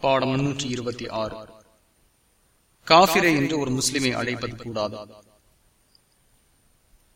பாடம் முன்னூற்றி இருபத்தி ஆறு. காபிரை என்று ஒரு முஸ்லிமை அழைப்பது கூடாது.